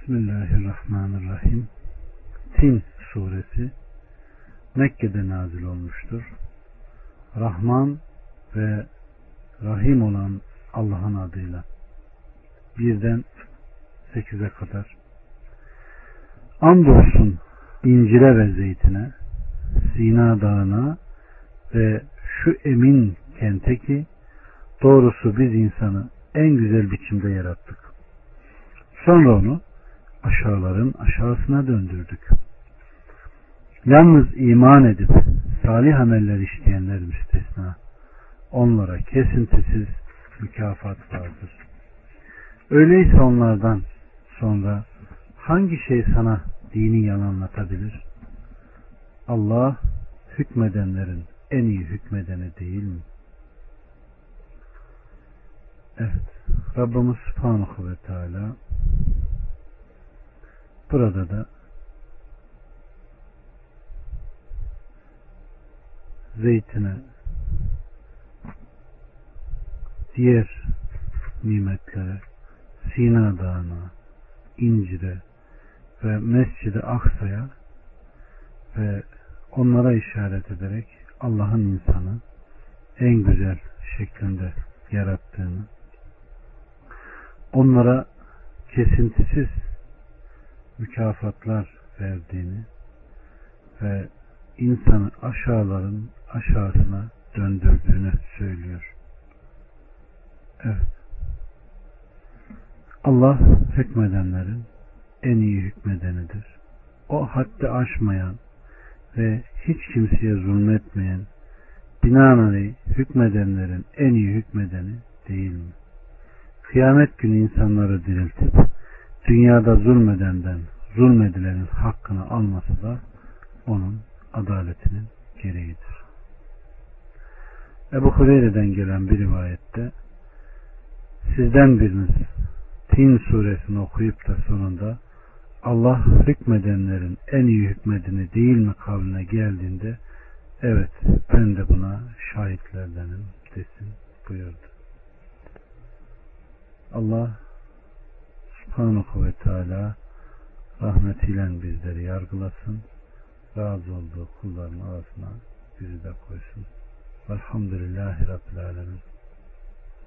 Bismillahirrahmanirrahim. Tin suresi Mekke'de nazil olmuştur. Rahman ve Rahim olan Allah'ın adıyla. Birden sekize kadar. Andolsun incire ve zeytine, Sina dağına ve şu emin kente ki doğrusu biz insanı en güzel biçimde yarattık. Sonra onu aşağıların aşağısına döndürdük. Yalnız iman edip salih ameller işleyenler müstesna. Onlara kesintisiz mükafat vardır. Öyleyse onlardan sonra hangi şey sana dini yalanlatabilir? Allah hükmedenlerin en iyi hükmedeni değil mi? Evet. Rabbimiz Subhanahu ve Teala burada da zeytine diğer nimetlere Sina Dağı'na incire ve Mescid-i Aksa'ya ve onlara işaret ederek Allah'ın insanı en güzel şeklinde yarattığını onlara kesintisiz mükafatlar verdiğini ve insanı aşağıların aşağısına döndürdüğünü söylüyor. Evet. Allah hükmedenlerin en iyi hükmedenidir. O haddi aşmayan ve hiç kimseye zulmetmeyen, binaenaleyh hükmedenlerin en iyi hükmedeni değil mi? Kıyamet günü insanları diriltip dünyada zulmedenden zulmedilenin hakkını alması da onun adaletinin gereğidir. Ebu Hureyre'den gelen bir rivayette sizden biriniz Tin suresini okuyup da sonunda Allah hükmedenlerin en iyi hükmedini değil mi kavline geldiğinde evet ben de buna şahitlerdenim desin buyurdu. Allah subhanahu ve teala rahmetiyle bizleri yargılasın. Razı olduğu kulların arasına bizi de koysun. Velhamdülillahi Rabbil Alemin.